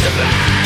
to me